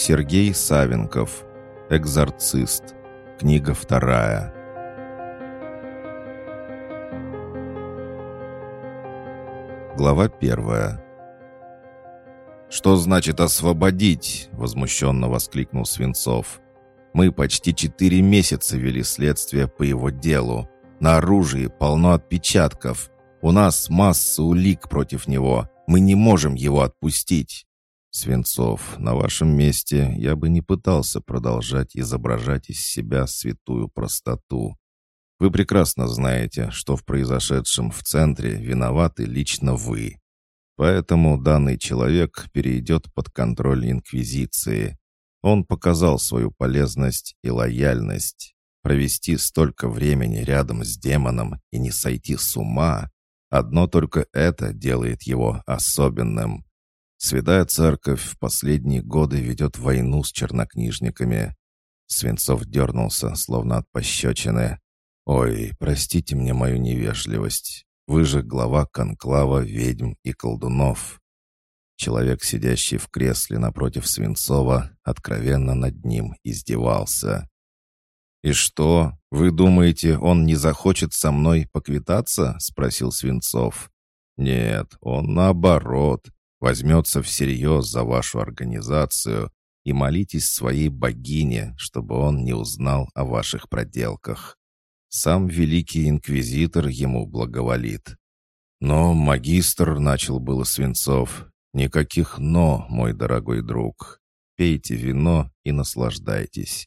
Сергей Савенков. Экзорцист. Книга вторая. Глава первая. «Что значит освободить?» — возмущенно воскликнул Свинцов. «Мы почти четыре месяца вели следствие по его делу. На оружии полно отпечатков. У нас масса улик против него. Мы не можем его отпустить». «Свинцов, на вашем месте я бы не пытался продолжать изображать из себя святую простоту. Вы прекрасно знаете, что в произошедшем в центре виноваты лично вы. Поэтому данный человек перейдет под контроль Инквизиции. Он показал свою полезность и лояльность. Провести столько времени рядом с демоном и не сойти с ума — одно только это делает его особенным. Святая Церковь в последние годы ведет войну с чернокнижниками. Свинцов дернулся, словно от пощечины. «Ой, простите мне мою невежливость. Вы же глава конклава ведьм и колдунов». Человек, сидящий в кресле напротив Свинцова, откровенно над ним издевался. «И что, вы думаете, он не захочет со мной поквитаться?» — спросил Свинцов. «Нет, он наоборот, возьмется всерьез за вашу организацию и молитесь своей богине, чтобы он не узнал о ваших проделках. Сам великий инквизитор ему благоволит. Но магистр начал было Свинцов. Никаких «но», мой дорогой друг. Пейте вино и наслаждайтесь.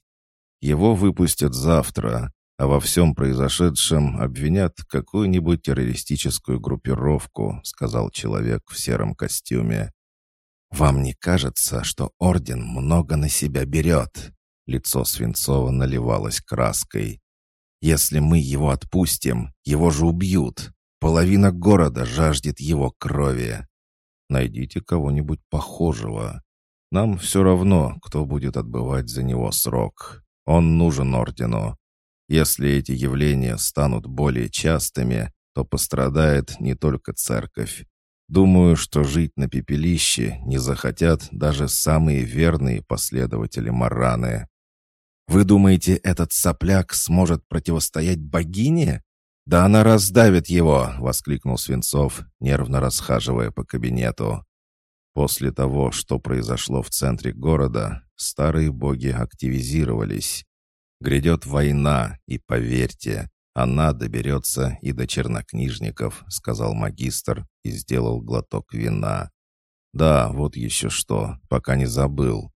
Его выпустят завтра, а во всем произошедшем обвинят какую-нибудь террористическую группировку», сказал человек в сером костюме. «Вам не кажется, что орден много на себя берет?» Лицо Свинцова наливалось краской. Если мы его отпустим, его же убьют. Половина города жаждет его крови. Найдите кого-нибудь похожего. Нам все равно, кто будет отбывать за него срок. Он нужен ордену. Если эти явления станут более частыми, то пострадает не только церковь. Думаю, что жить на пепелище не захотят даже самые верные последователи Мараны. Вы думаете, этот сопляк сможет противостоять богине? Да она раздавит его!» — воскликнул Свинцов, нервно расхаживая по кабинету. После того, что произошло в центре города, старые боги активизировались. Грядет война, и поверьте, она доберется и до чернокнижников», — сказал магистр и сделал глоток вина. «Да, вот еще что, пока не забыл.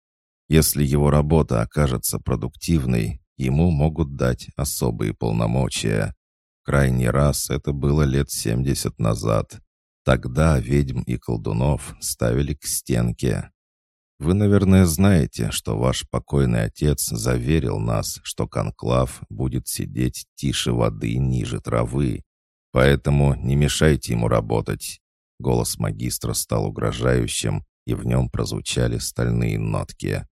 Если его работа окажется продуктивной, ему могут дать особые полномочия. Крайний раз это было лет 70 назад. Тогда ведьм и колдунов ставили к стенке. Вы, наверное, знаете, что ваш покойный отец заверил нас, что конклав будет сидеть тише воды ниже травы. Поэтому не мешайте ему работать. Голос магистра стал угрожающим, и в нем прозвучали стальные нотки.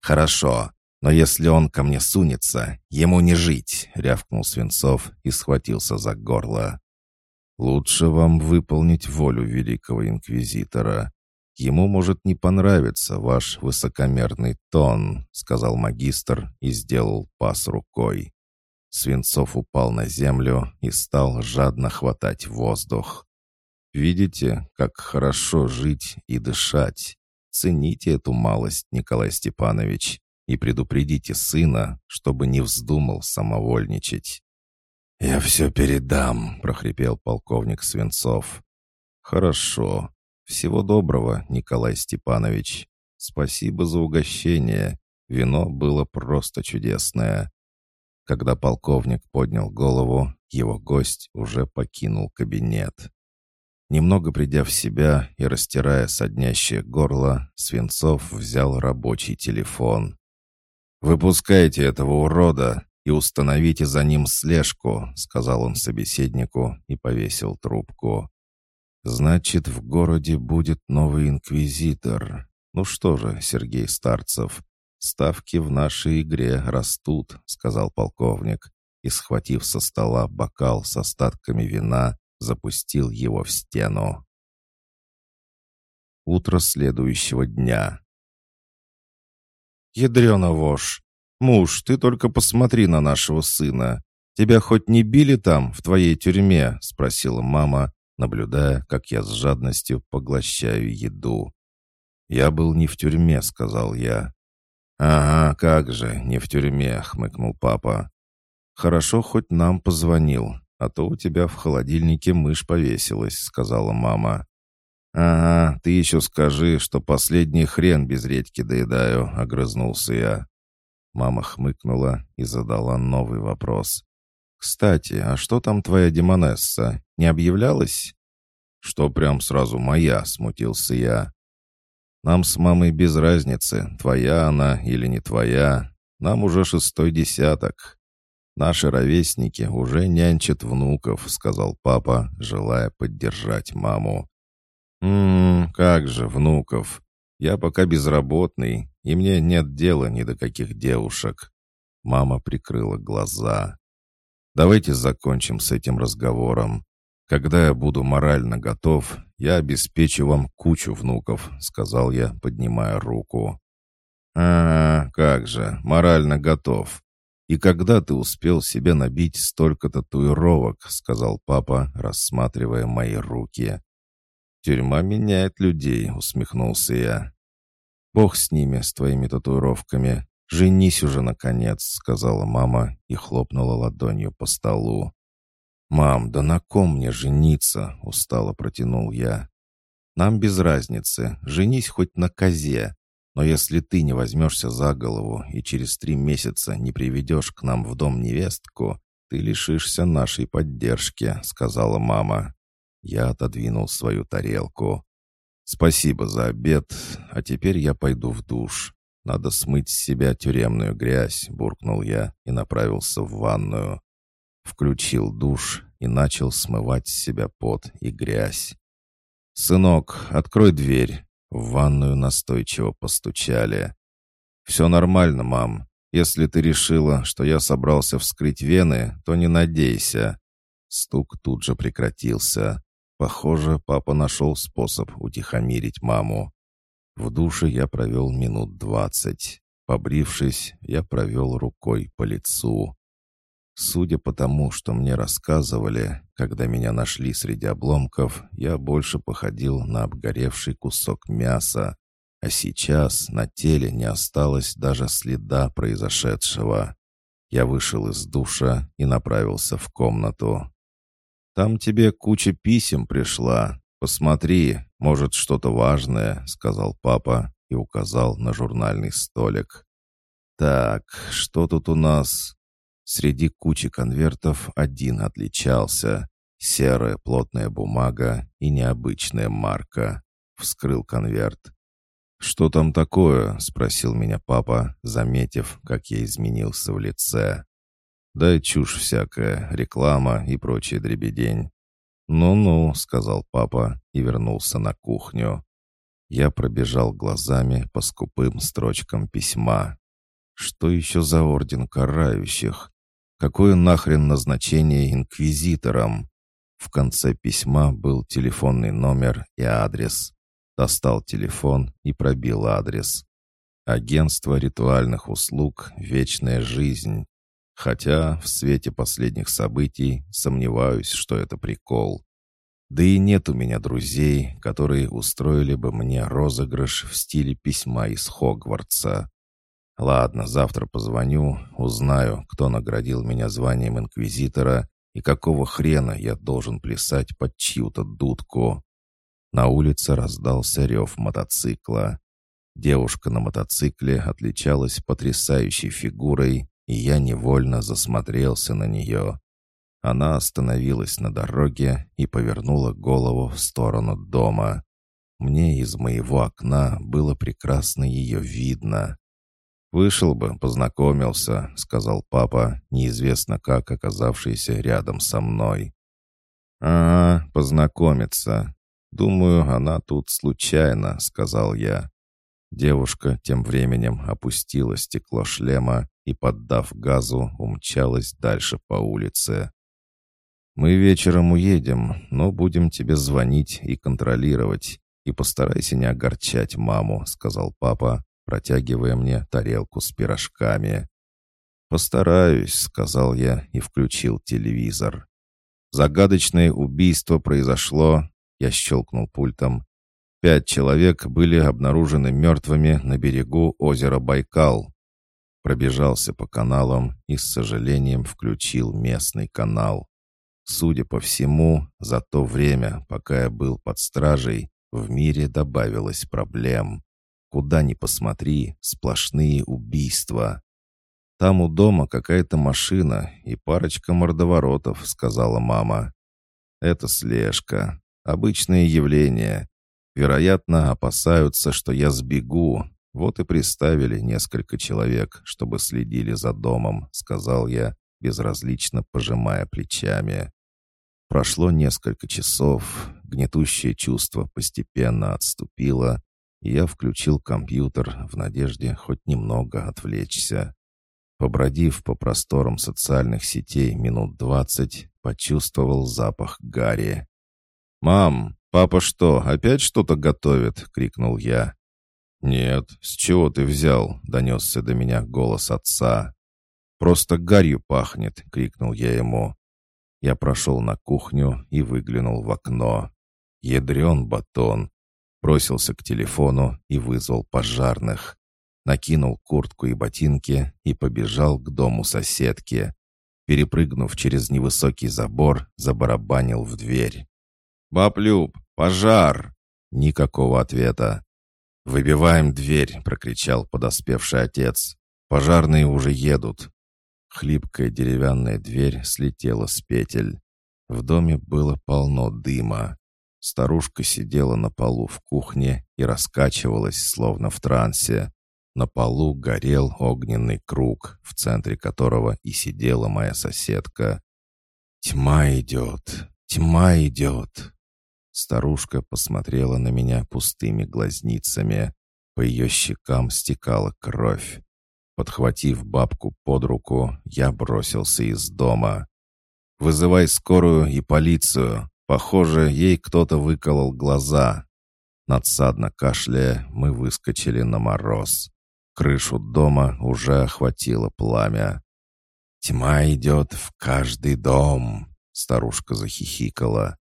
«Хорошо, но если он ко мне сунется, ему не жить», — рявкнул Свинцов и схватился за горло. «Лучше вам выполнить волю великого инквизитора. Ему может не понравиться ваш высокомерный тон», — сказал магистр и сделал пас рукой. Свинцов упал на землю и стал жадно хватать воздух. «Видите, как хорошо жить и дышать?» Цените эту малость, Николай Степанович, и предупредите сына, чтобы не вздумал самовольничать». «Я все передам», — прохрипел полковник Свинцов. «Хорошо. Всего доброго, Николай Степанович. Спасибо за угощение. Вино было просто чудесное». Когда полковник поднял голову, его гость уже покинул кабинет. Немного придя в себя и растирая соднящее горло, Свинцов взял рабочий телефон. «Выпускайте этого урода и установите за ним слежку», — сказал он собеседнику и повесил трубку. «Значит, в городе будет новый инквизитор. Ну что же, Сергей Старцев, ставки в нашей игре растут», — сказал полковник, и, схватив со стола бокал с остатками вина, запустил его в стену. Утро следующего дня. Ядрена вошь! Муж, ты только посмотри на нашего сына. Тебя хоть не били там, в твоей тюрьме?» — спросила мама, наблюдая, как я с жадностью поглощаю еду. «Я был не в тюрьме», — сказал я. «Ага, как же, не в тюрьме», — хмыкнул папа. «Хорошо, хоть нам позвонил, а то у тебя в холодильнике мышь повесилась», — сказала мама. «Ага, ты еще скажи, что последний хрен без редьки доедаю», — огрызнулся я. Мама хмыкнула и задала новый вопрос. «Кстати, а что там твоя демонесса? Не объявлялась?» «Что прям сразу моя?» — смутился я. «Нам с мамой без разницы, твоя она или не твоя. Нам уже шестой десяток. Наши ровесники уже нянчат внуков», — сказал папа, желая поддержать маму. «Ммм, как же, внуков. Я пока безработный, и мне нет дела ни до каких девушек». Мама прикрыла глаза. «Давайте закончим с этим разговором. Когда я буду морально готов, я обеспечу вам кучу внуков», — сказал я, поднимая руку. «А, как же, морально готов. И когда ты успел себе набить столько татуировок?» — сказал папа, рассматривая мои руки. «Тюрьма меняет людей», — усмехнулся я. «Бог с ними, с твоими татуировками. Женись уже, наконец», — сказала мама и хлопнула ладонью по столу. «Мам, да на ком мне жениться?» — устало протянул я. «Нам без разницы. Женись хоть на козе. Но если ты не возьмешься за голову и через три месяца не приведешь к нам в дом невестку, ты лишишься нашей поддержки», — сказала мама. Я отодвинул свою тарелку. «Спасибо за обед, а теперь я пойду в душ. Надо смыть с себя тюремную грязь», — буркнул я и направился в ванную. Включил душ и начал смывать с себя пот и грязь. «Сынок, открой дверь». В ванную настойчиво постучали. «Все нормально, мам. Если ты решила, что я собрался вскрыть вены, то не надейся». Стук тут же прекратился. Похоже, папа нашел способ утихомирить маму. В душе я провел минут двадцать. Побрившись, я провел рукой по лицу. Судя по тому, что мне рассказывали, когда меня нашли среди обломков, я больше походил на обгоревший кусок мяса, а сейчас на теле не осталось даже следа произошедшего. Я вышел из душа и направился в комнату. «Там тебе куча писем пришла. Посмотри, может, что-то важное», — сказал папа и указал на журнальный столик. «Так, что тут у нас?» Среди кучи конвертов один отличался. Серая плотная бумага и необычная марка. Вскрыл конверт. «Что там такое?» — спросил меня папа, заметив, как я изменился в лице. Да чушь всякая, реклама и прочая дребедень. «Ну-ну», — сказал папа и вернулся на кухню. Я пробежал глазами по скупым строчкам письма. Что еще за орден карающих? Какое нахрен назначение инквизиторам? В конце письма был телефонный номер и адрес. Достал телефон и пробил адрес. Агентство ритуальных услуг «Вечная жизнь». Хотя в свете последних событий сомневаюсь, что это прикол. Да и нет у меня друзей, которые устроили бы мне розыгрыш в стиле письма из Хогвартса. Ладно, завтра позвоню, узнаю, кто наградил меня званием инквизитора и какого хрена я должен плясать под чью-то дудку. На улице раздался рев мотоцикла. Девушка на мотоцикле отличалась потрясающей фигурой и я невольно засмотрелся на нее. Она остановилась на дороге и повернула голову в сторону дома. Мне из моего окна было прекрасно ее видно. «Вышел бы, познакомился», — сказал папа, неизвестно как оказавшийся рядом со мной. «А, познакомиться. Думаю, она тут случайно», — сказал я. Девушка тем временем опустила стекло шлема и, поддав газу, умчалась дальше по улице. «Мы вечером уедем, но будем тебе звонить и контролировать. И постарайся не огорчать маму», — сказал папа, протягивая мне тарелку с пирожками. «Постараюсь», — сказал я и включил телевизор. Загадочное убийство произошло, я щелкнул пультом. Пять человек были обнаружены мертвыми на берегу озера Байкал. Пробежался по каналам и с сожалением включил местный канал. Судя по всему, за то время, пока я был под стражей, в мире добавилось проблем. Куда ни посмотри, сплошные убийства. «Там у дома какая-то машина и парочка мордоворотов», — сказала мама. «Это слежка. Обычное явление. Вероятно, опасаются, что я сбегу. Вот и приставили несколько человек, чтобы следили за домом», — сказал я, безразлично пожимая плечами. Прошло несколько часов, гнетущее чувство постепенно отступило, и я включил компьютер в надежде хоть немного отвлечься. Побродив по просторам социальных сетей минут двадцать, почувствовал запах гари. «Мам, папа что, опять что-то готовит?» — крикнул я. «Нет, с чего ты взял?» — донесся до меня голос отца. «Просто гарью пахнет!» — крикнул я ему. Я прошел на кухню и выглянул в окно. Ядрен батон. Бросился к телефону и вызвал пожарных накинул куртку и ботинки и побежал к дому соседки. Перепрыгнув через невысокий забор, забарабанил в дверь. «Баб Люб, пожар!» Никакого ответа. «Выбиваем дверь!» — прокричал подоспевший отец. «Пожарные уже едут!» Хлипкая деревянная дверь слетела с петель. В доме было полно дыма. Старушка сидела на полу в кухне и раскачивалась, словно в трансе. На полу горел огненный круг, в центре которого и сидела моя соседка. «Тьма идет! Тьма идет!» Старушка посмотрела на меня пустыми глазницами. По ее щекам стекала кровь. Подхватив бабку под руку, я бросился из дома. «Вызывай скорую и полицию. Похоже, ей кто-то выколол глаза». Надсадно кашляя, мы выскочили на мороз. Крышу дома уже охватило пламя. «Тьма идет в каждый дом», — старушка захихикала.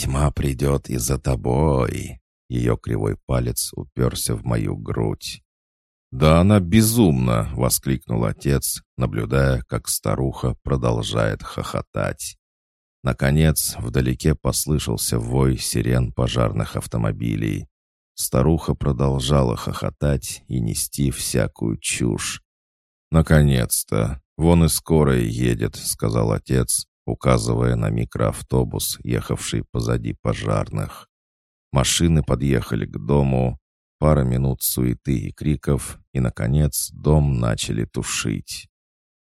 «Тьма придет и за тобой». Ее кривой палец уперся в мою грудь. «Да она безумна!» — воскликнул отец, наблюдая, как старуха продолжает хохотать. Наконец, вдалеке послышался вой сирен пожарных автомобилей. Старуха продолжала хохотать и нести всякую чушь. «Наконец-то! Вон и скорая едет», — сказал отец, указывая на микроавтобус, ехавший позади пожарных. Машины подъехали к дому, пара минут суеты и криков, и, наконец, дом начали тушить.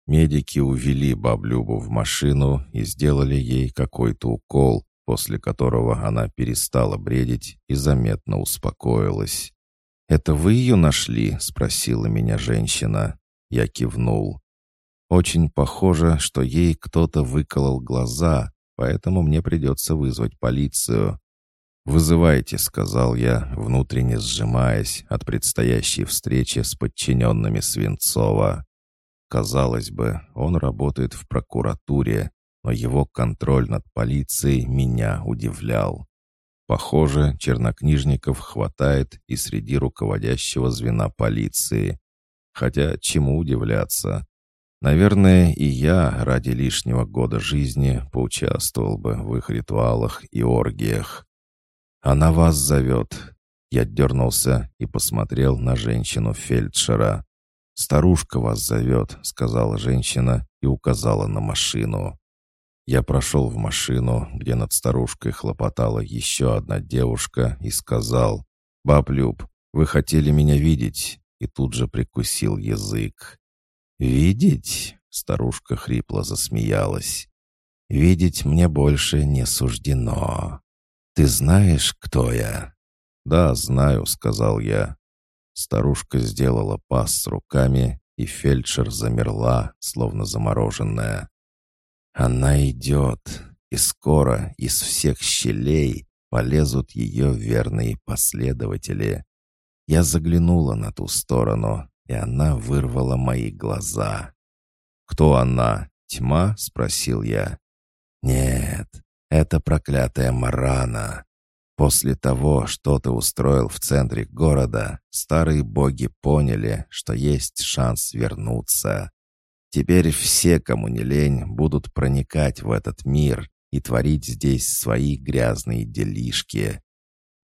Медики увели баблюбу в машину и сделали ей какой-то укол, после которого она перестала бредить и заметно успокоилась. «Это вы ее нашли?» — спросила меня женщина. Я кивнул. «Очень похоже, что ей кто-то выколол глаза, поэтому мне придется вызвать полицию». «Вызывайте», — сказал я, внутренне сжимаясь от предстоящей встречи с подчиненными Свинцова. Казалось бы, он работает в прокуратуре, но его контроль над полицией меня удивлял. Похоже, чернокнижников хватает и среди руководящего звена полиции. Хотя чему удивляться? Наверное, и я ради лишнего года жизни поучаствовал бы в их ритуалах и оргиях. «Она вас зовет». Я дернулся и посмотрел на женщину-фельдшера. «Старушка вас зовет», — сказала женщина и указала на машину. Я прошел в машину, где над старушкой хлопотала еще одна девушка, и сказал, «Баб Люб, вы хотели меня видеть?» И тут же прикусил язык. «Видеть?» — старушка хрипло засмеялась. «Видеть мне больше не суждено. Ты знаешь, кто я?» «Да, знаю», — сказал я. Старушка сделала пас с руками, и фельдшер замерла, словно замороженная. Она идет, и скоро из всех щелей полезут ее верные последователи. Я заглянула на ту сторону, и она вырвала мои глаза. «Кто она? Тьма?» — спросил я. «Нет, это проклятая Марана. После того, что ты устроил в центре города, старые боги поняли, что есть шанс вернуться. Теперь все, кому не лень, будут проникать в этот мир и творить здесь свои грязные делишки.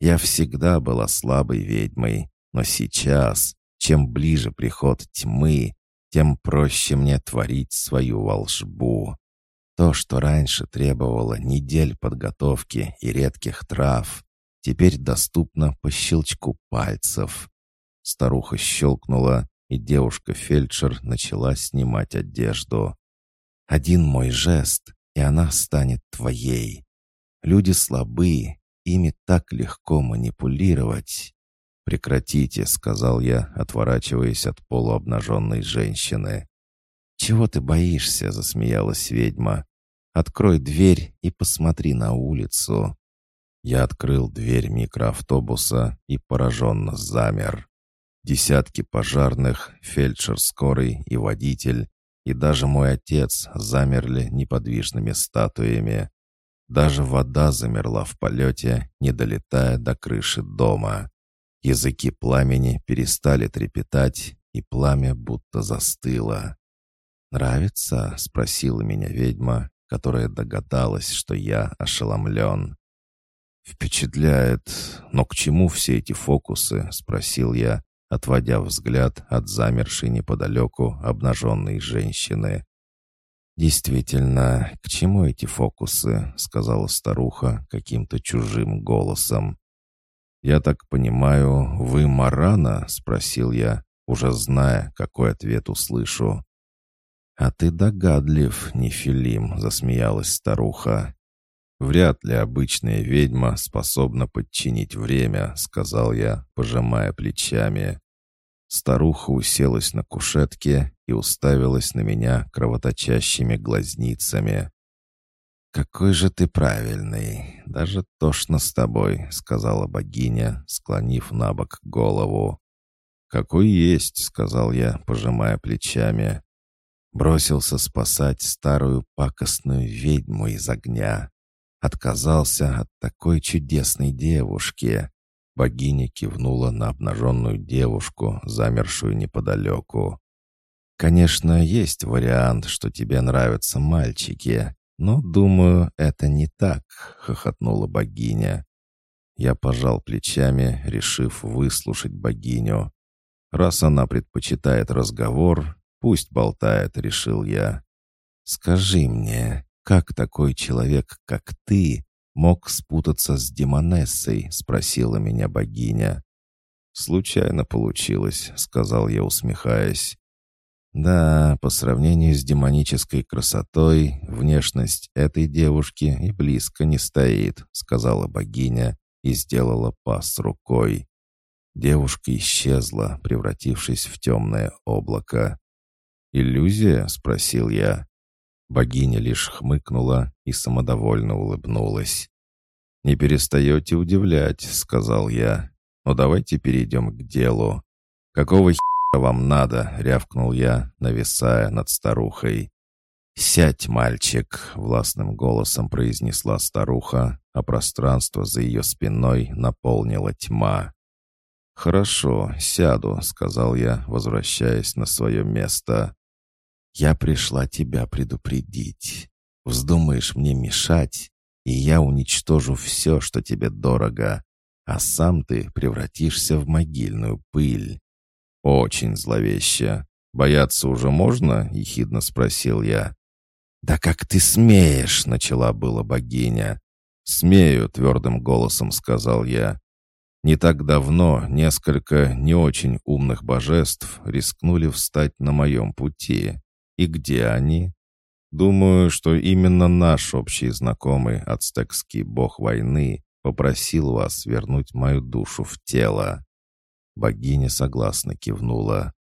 Я всегда была слабой ведьмой, но сейчас, чем ближе приход тьмы, тем проще мне творить свою волшбу. То, что раньше требовало недель подготовки и редких трав, теперь доступно по щелчку пальцев. Старуха щелкнула, и девушка-фельдшер начала снимать одежду. «Один мой жест, и она станет твоей. Люди слабы, ими так легко манипулировать». «Прекратите», — сказал я, отворачиваясь от полуобнаженной женщины. «Чего ты боишься?» — засмеялась ведьма. Открой дверь и посмотри на улицу». Я открыл дверь микроавтобуса и пораженно замер. Десятки пожарных, фельдшер скорый и водитель, и даже мой отец замерли неподвижными статуями. Даже вода замерла в полете, не долетая до крыши дома. Языки пламени перестали трепетать, и пламя будто застыло. «Нравится?» — спросила меня ведьма, которая догадалась, что я ошеломлен. «Впечатляет. Но к чему все эти фокусы?» — спросил я, отводя взгляд от замершей неподалеку обнаженной женщины. «Действительно, к чему эти фокусы?» — сказала старуха каким-то чужим голосом. «Я так понимаю, вы Марана?» — спросил я, уже зная, какой ответ услышу. «А ты догадлив, Нефилим», — засмеялась старуха. «Вряд ли обычная ведьма способна подчинить время», — сказал я, пожимая плечами. Старуха уселась на кушетке и уставилась на меня кровоточащими глазницами. «Какой же ты правильный! Даже тошно с тобой», — сказала богиня, склонив на бок голову. «Какой есть», — сказал я, пожимая плечами. Бросился спасать старую пакостную ведьму из огня. Отказался от такой чудесной девушки. Богиня кивнула на обнаженную девушку, замершую неподалеку. «Конечно, есть вариант, что тебе нравятся мальчики, но, думаю, это не так», — хохотнула богиня. Я пожал плечами, решив выслушать богиню. Раз она предпочитает разговор, «Пусть болтает», — решил я. «Скажи мне, как такой человек, как ты, мог спутаться с Демонессой?» — спросила меня богиня. «Случайно получилось», — сказал я, усмехаясь. «Да, по сравнению с демонической красотой, внешность этой девушки и близко не стоит», — сказала богиня и сделала пас рукой. Девушка исчезла, превратившись в темное облако. «Иллюзия?» — спросил я. Богиня лишь хмыкнула и самодовольно улыбнулась. «Не перестаете удивлять», — сказал я. «Но давайте перейдем к делу. Какого хера вам надо?» — рявкнул я, нависая над старухой. «Сядь, мальчик!» — властным голосом произнесла старуха, а пространство за ее спиной наполнила тьма. «Хорошо, сяду», — сказал я, возвращаясь на свое место. Я пришла тебя предупредить. Вздумаешь мне мешать, и я уничтожу все, что тебе дорого, а сам ты превратишься в могильную пыль». «Очень зловеще. Бояться уже можно?» — ехидно спросил я. «Да как ты смеешь!» — начала была богиня. «Смею», — твердым голосом сказал я. Не так давно несколько не очень умных божеств рискнули встать на моем пути. И где они? Думаю, что именно наш общий знакомый ацтекский бог войны попросил вас вернуть мою душу в тело. Богиня согласно кивнула.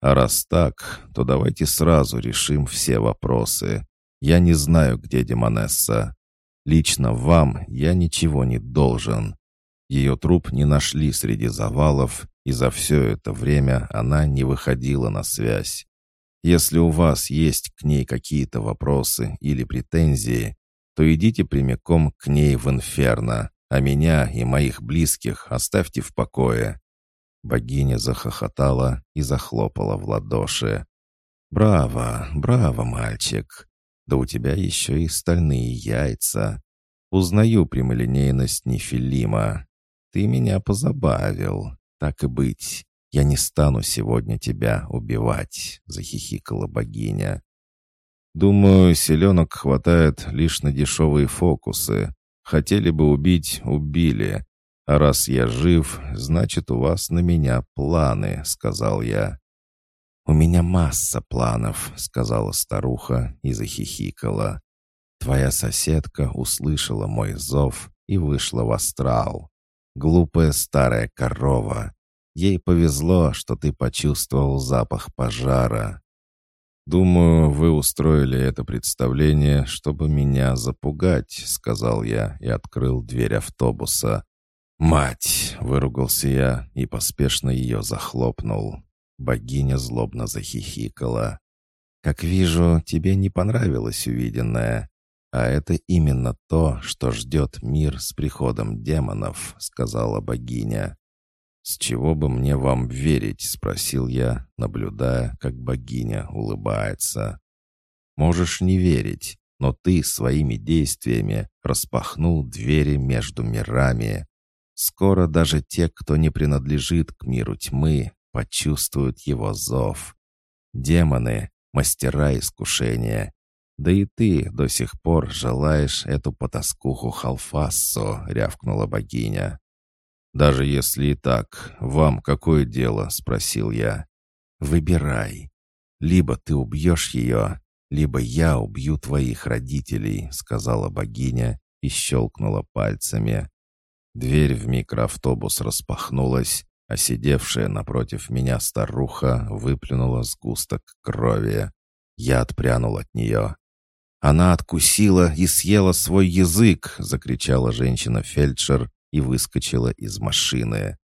А раз так, то давайте сразу решим все вопросы. Я не знаю, где Демонесса. Лично вам я ничего не должен. Ее труп не нашли среди завалов, и за все это время она не выходила на связь. Если у вас есть к ней какие-то вопросы или претензии, то идите прямиком к ней в инферно, а меня и моих близких оставьте в покое». Богиня захохотала и захлопала в ладоши. «Браво, браво, мальчик! Да у тебя еще и стальные яйца. Узнаю прямолинейность Нефилима. Ты меня позабавил. Так и быть, я не стану сегодня тебя убивать», — захихикала богиня. «Думаю, селенок хватает лишь на дешевые фокусы. Хотели бы убить — убили. А раз я жив, значит, у вас на меня планы», — сказал я. «У меня масса планов», — сказала старуха и захихикала. «Твоя соседка услышала мой зов и вышла в астрал. Глупая старая корова. Ей повезло, что ты почувствовал запах пожара. «Думаю, вы устроили это представление, чтобы меня запугать», — сказал я и открыл дверь автобуса. «Мать!» — выругался я и поспешно ее захлопнул. Богиня злобно захихикала. «Как вижу, тебе не понравилось увиденное. А это именно то, что ждет мир с приходом демонов», — сказала богиня. «С чего бы мне вам верить?» — спросил я, наблюдая, как богиня улыбается. «Можешь не верить, но ты своими действиями распахнул двери между мирами. Скоро даже те, кто не принадлежит к миру тьмы, почувствуют его зов. Демоны — мастера искушения. Да и ты до сих пор желаешь эту потаскуху Халфассо, рявкнула богиня. «Даже если и так, вам какое дело?» — спросил я. «Выбирай. Либо ты убьешь ее, либо я убью твоих родителей», — сказала богиня и щелкнула пальцами. Дверь в микроавтобус распахнулась, а сидевшая напротив меня старуха выплюнула сгусток крови. Я отпрянул от нее. «Она откусила и съела свой язык!» — закричала женщина-фельдшер и выскочила из машины.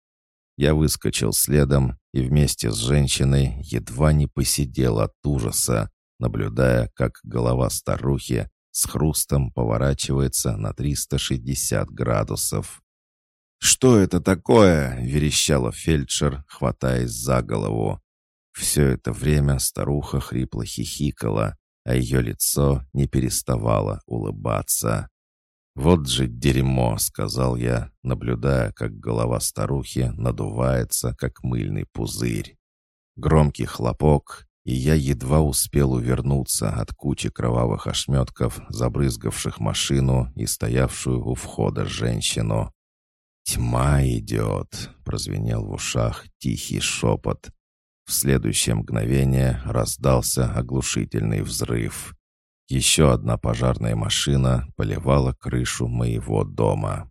Я выскочил следом и вместе с женщиной едва не посидел от ужаса, наблюдая, как голова старухи с хрустом поворачивается на 360 градусов. «Что это такое?» — верещала фельдшер, хватаясь за голову. Все это время старуха хрипло хихикала, а ее лицо не переставало улыбаться. «Вот же дерьмо!» — сказал я, наблюдая, как голова старухи надувается, как мыльный пузырь. Громкий хлопок, и я едва успел увернуться от кучи кровавых ошметков, забрызгавших машину и стоявшую у входа женщину. «Тьма идет!» — прозвенел в ушах тихий шепот. В следующее мгновение раздался оглушительный взрыв. Еще одна пожарная машина поливала крышу моего дома.